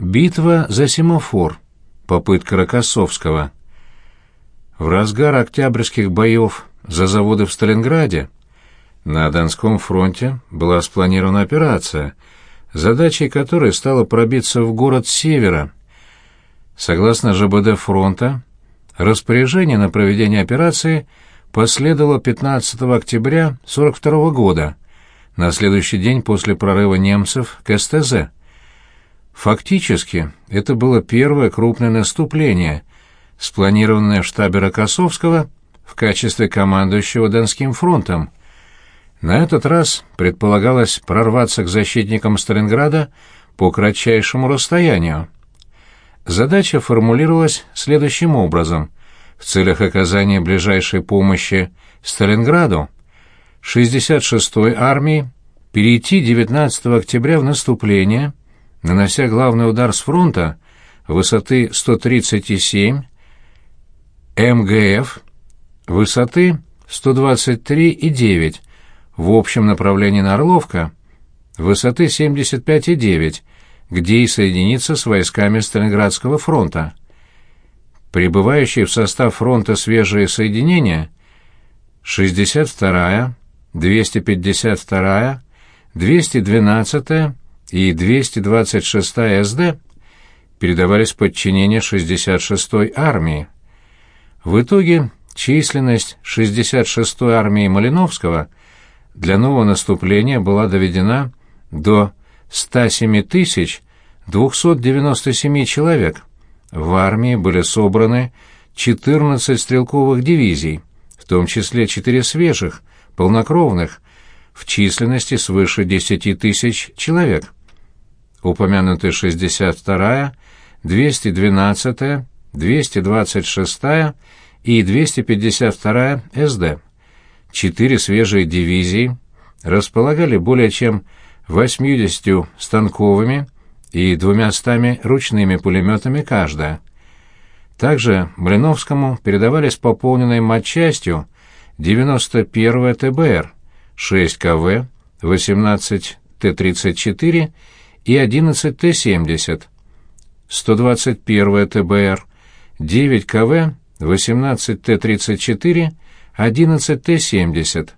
Битва за семафор. Попытка Рокоссовского. В разгар октябрьских боев за заводы в Сталинграде на Донском фронте была спланирована операция, задачей которой стало пробиться в город севера. Согласно ЖБД фронта, распоряжение на проведение операции последовало 15 октября 1942 года, на следующий день после прорыва немцев к СТЗ. Фактически, это было первое крупное наступление, спланированное в штабе Рокоссовского в качестве командующего Донским фронтом. На этот раз предполагалось прорваться к защитникам Сталинграда по кратчайшему расстоянию. Задача формулировалась следующим образом. В целях оказания ближайшей помощи Сталинграду 66-й армии перейти 19 октября в наступление – нанося главный удар с фронта высоты 137 МГФ, высоты 123,9 в общем направлении на Орловка, высоты 75,9, где и соединится с войсками Сталинградского фронта. Прибывающие в состав фронта свежие соединения 62-я, 252-я, 212-я, и 226-я СД передавались в подчинение 66-й армии. В итоге численность 66-й армии Малиновского для нового наступления была доведена до 107 297 человек. В армии были собраны 14 стрелковых дивизий, в том числе 4 свежих, полнокровных, в численности свыше 10 тысяч человек упомянуты 62-я, 212-я, 226-я и 252-я СД. Четыре свежие дивизии располагали более чем 80 станковыми и 200 ручными пулеметами каждая. Также Блиновскому передавались пополненной матчастью 91-я ТБР, 6 КВ, 18 Т-34 и 11 Т-70, 121 ТБР, 9 КВ, 18 Т-34, 11 Т-70,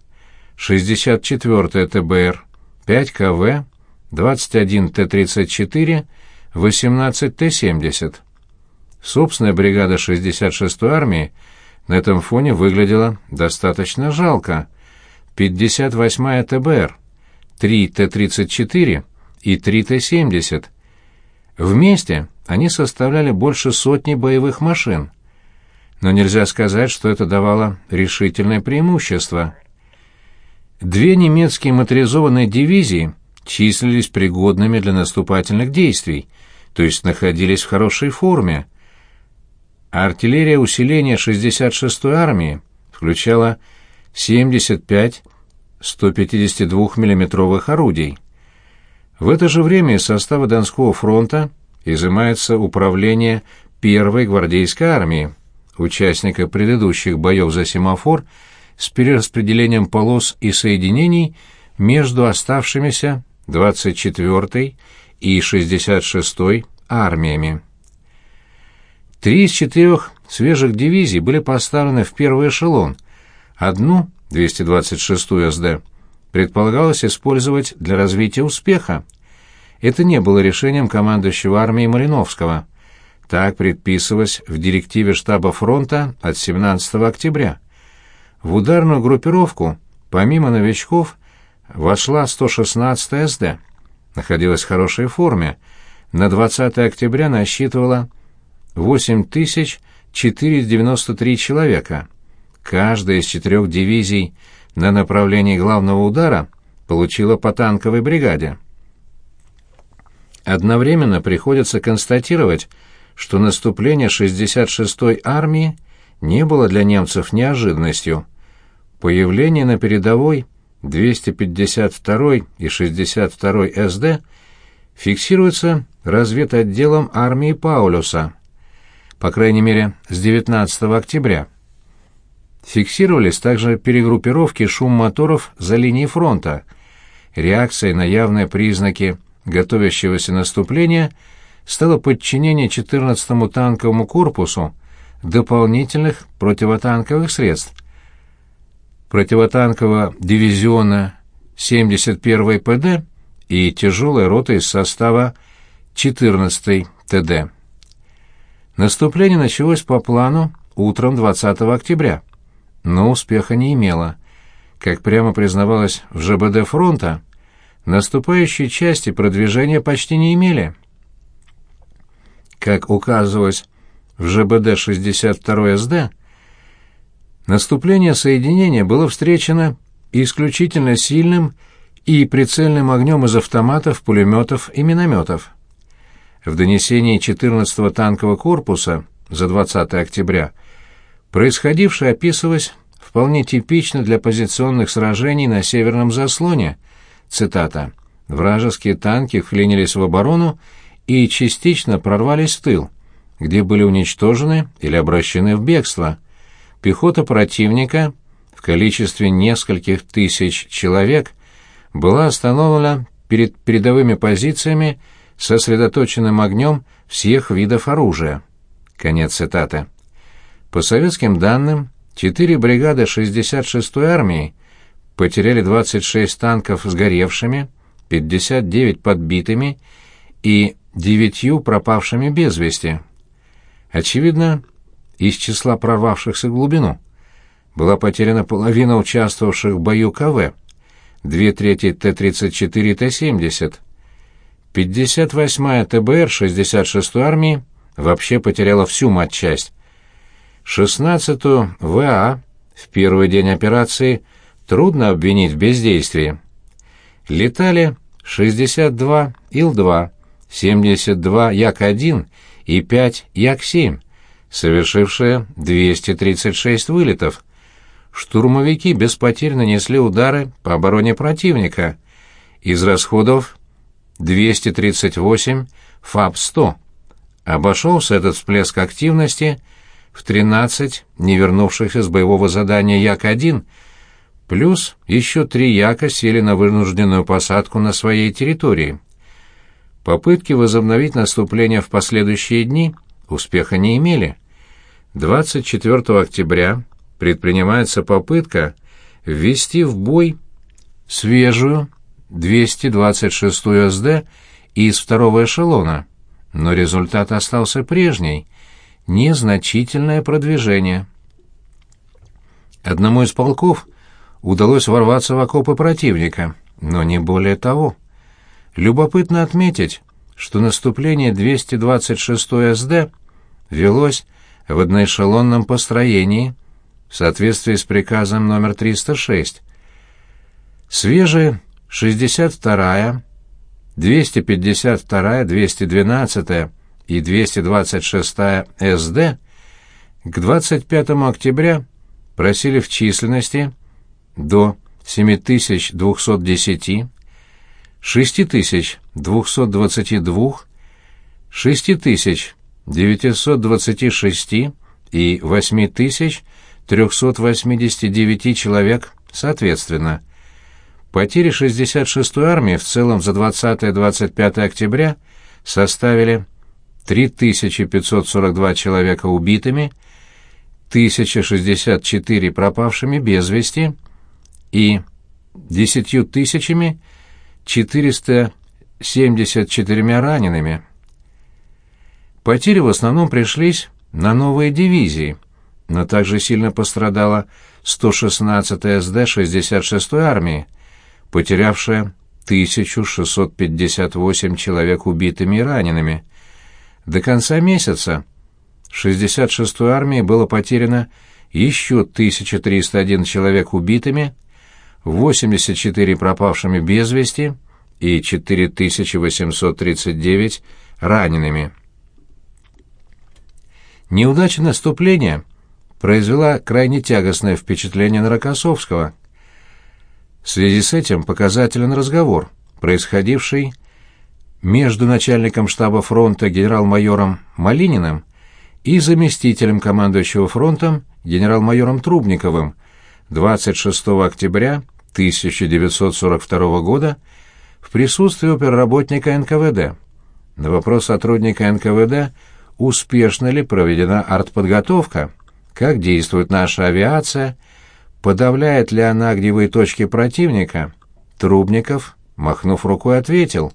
64 ТБР, 5 КВ, 21 Т-34, 18 Т-70. Собственная бригада 66-й армии на этом фоне выглядела достаточно жалко. 58-я ТБР, 3 Т-34, и 3 Т-70. Вместе они составляли больше сотни боевых машин. Но нельзя сказать, что это давало решительное преимущество. Две немецкие моторизованные дивизии числились пригодными для наступательных действий, то есть находились в хорошей форме. артиллерия усиления 66-й армии включала 75 152 миллиметровых орудий. В это же время из состава Донского фронта изымается управление первой гвардейской армии, участника предыдущих боев за семафор с перераспределением полос и соединений между оставшимися 24-й и 66-й армиями. Три из четырех свежих дивизий были поставлены в первый эшелон, одну, 226-ю СД, предполагалось использовать для развития успеха. Это не было решением командующего армией Малиновского. Так предписывалось в директиве штаба фронта от 17 октября. В ударную группировку, помимо новичков, вошла 116-я СД. Находилась в хорошей форме. На 20 октября насчитывала 8493 человека. Каждая из четырех дивизий – на направлении главного удара получила по танковой бригаде. Одновременно приходится констатировать, что наступление 66-й армии не было для немцев неожиданностью. Появление на передовой 252-й и 62-й СД фиксируется разведотделом армии Паулюса, по крайней мере, с 19 октября. Фиксировались также перегруппировки шум моторов за линией фронта. Реакцией на явные признаки готовящегося наступления стало подчинение 14-му танковому корпусу дополнительных противотанковых средств. Противотанкового дивизиона 71-й ПД и тяжелая рота из состава 14-й ТД. Наступление началось по плану утром 20 октября, но успеха не имело. Как прямо признавалось в ЖБД фронта, наступающие части продвижения почти не имели. Как указывалось в ЖБД 62 СД, наступление соединения было встречено исключительно сильным и прицельным огнем из автоматов, пулеметов и минометов. В донесении 14-го танкового корпуса за 20 октября происходившее описывалось вполне типично для позиционных сражений на северном заслоне. Цитата. «Вражеские танки вклинились в оборону и частично прорвались в тыл, где были уничтожены или обращены в бегство. Пехота противника в количестве нескольких тысяч человек была остановлена перед передовыми позициями сосредоточенным огнем всех видов оружия. Конец цитаты. По советским данным, четыре бригады 66-й армии потеряли 26 танков сгоревшими, 59 подбитыми и девятью пропавшими без вести. Очевидно, из числа прорвавшихся в глубину была потеряна половина участвовавших в бою КВ, две трети Т-34 и Т-70, 58-я ТБР 66-й армии вообще потеряла всю матчасть. 16-ю ВА в первый день операции трудно обвинить в бездействии. Летали 62 Ил-2, 72 Як-1 и 5 Як-7, совершившие 236 вылетов. Штурмовики без потерь нанесли удары по обороне противника. Из расходов 238 ФАБ-100. Обошелся этот всплеск активности в 13 не вернувшихся с боевого задания Як-1, плюс еще три Яка сели на вынужденную посадку на своей территории. Попытки возобновить наступление в последующие дни успеха не имели. 24 октября предпринимается попытка ввести в бой свежую 226-ю СД из второго эшелона, но результат остался прежний — незначительное продвижение. Одному из полков удалось ворваться в окопы противника, но не более того. Любопытно отметить, что наступление 226-й СД велось в одноэшелонном построении в соответствии с приказом номер 306. Свежие 62-я, 252-я, 212-я и 226-я СД к 25 октября просили в численности до 7210, 6222, 6926 и 8389 человек соответственно. Потери 66-й армии в целом за 20-25 октября составили 3542 человека убитыми, 1064 пропавшими без вести и 10 тысячами 474 ранеными. Потери в основном пришлись на новые дивизии, но также сильно пострадала 116-я СД 66-й армии, потерявшая 1658 человек убитыми и ранеными. До конца месяца 66-й армии было потеряно еще 1301 человек убитыми, 84 пропавшими без вести и 4839 ранеными. Неудача наступления произвела крайне тягостное впечатление на Рокоссовского – в связи с этим показателен разговор, происходивший между начальником штаба фронта генерал-майором Малининым и заместителем командующего фронтом генерал-майором Трубниковым 26 октября 1942 года в присутствии оперработника НКВД. на вопрос сотрудника НКВД, успешно ли проведена артподготовка, как действует наша авиация, подавляет ли она огневые точки противника, Трубников, махнув рукой, ответил,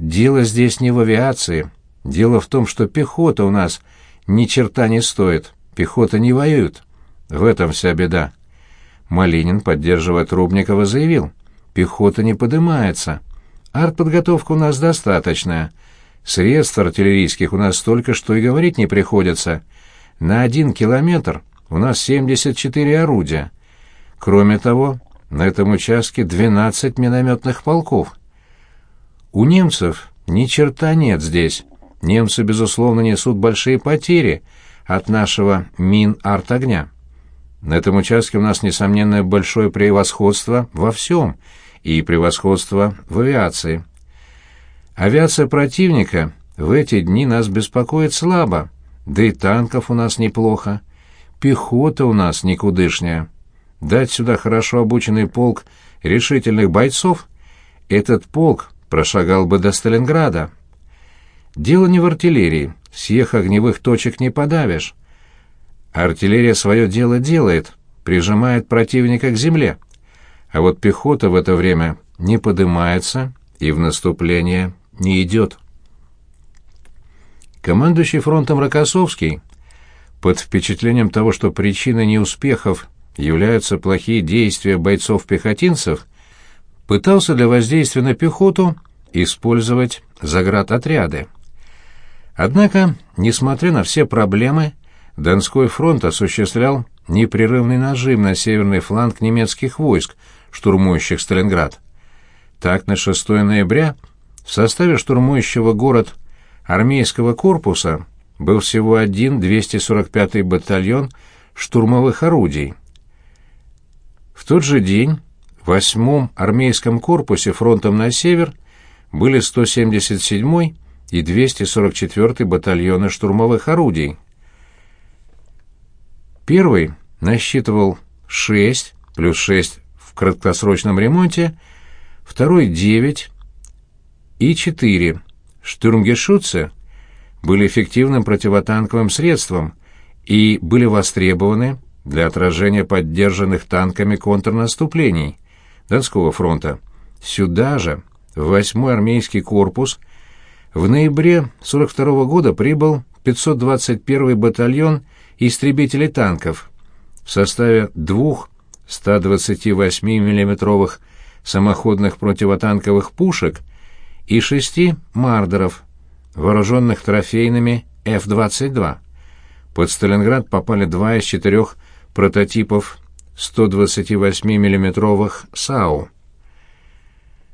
«Дело здесь не в авиации. Дело в том, что пехота у нас ни черта не стоит. Пехота не воюет. В этом вся беда». Малинин, поддерживая Трубникова, заявил, «Пехота не подымается. Артподготовка у нас достаточная. Средств артиллерийских у нас столько, что и говорить не приходится. На один километр у нас 74 орудия. Кроме того, на этом участке 12 минометных полков. У немцев ни черта нет здесь. Немцы, безусловно, несут большие потери от нашего мин-арт-огня. На этом участке у нас, несомненно, большое превосходство во всем, и превосходство в авиации. Авиация противника в эти дни нас беспокоит слабо, да и танков у нас неплохо. Пехота у нас никудышняя. Дать сюда хорошо обученный полк решительных бойцов, этот полк прошагал бы до Сталинграда. Дело не в артиллерии, всех огневых точек не подавишь. Артиллерия свое дело делает, прижимает противника к земле. А вот пехота в это время не поднимается и в наступление не идет. Командующий фронтом Рокоссовский, под впечатлением того, что причиной неуспехов являются плохие действия бойцов-пехотинцев, пытался для воздействия на пехоту использовать заградотряды. Однако, несмотря на все проблемы, Донской фронт осуществлял непрерывный нажим на северный фланг немецких войск, штурмующих Сталинград. Так, на 6 ноября в составе штурмующего город армейского корпуса был всего один 245-й батальон штурмовых орудий. В тот же день в 8-м армейском корпусе фронтом на север были 177-й и 244-й батальоны штурмовых орудий. Первый насчитывал 6 плюс 6 в краткосрочном ремонте, второй — 9 и 4. Штурмгешутцы были эффективным противотанковым средством и были востребованы для отражения поддержанных танками контрнаступлений Донского фронта. Сюда же, в 8-й армейский корпус, в ноябре 42 -го года прибыл 521-й батальон истребителей танков в составе двух 128 миллиметровых самоходных противотанковых пушек и шести «Мардеров», вооруженных трофейными F-22. Под Сталинград попали два из четырех прототипов 128 миллиметровых САУ.